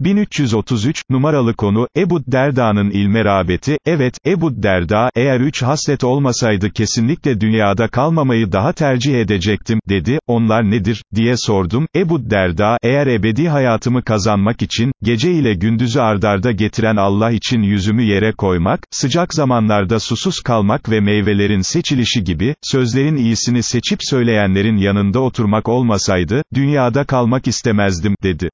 1333, numaralı konu, Ebu Derda'nın ilme rağbeti, evet, Ebu Derda, eğer üç haslet olmasaydı kesinlikle dünyada kalmamayı daha tercih edecektim, dedi, onlar nedir, diye sordum, Ebu Derda, eğer ebedi hayatımı kazanmak için, gece ile gündüzü ardarda getiren Allah için yüzümü yere koymak, sıcak zamanlarda susuz kalmak ve meyvelerin seçilişi gibi, sözlerin iyisini seçip söyleyenlerin yanında oturmak olmasaydı, dünyada kalmak istemezdim, dedi.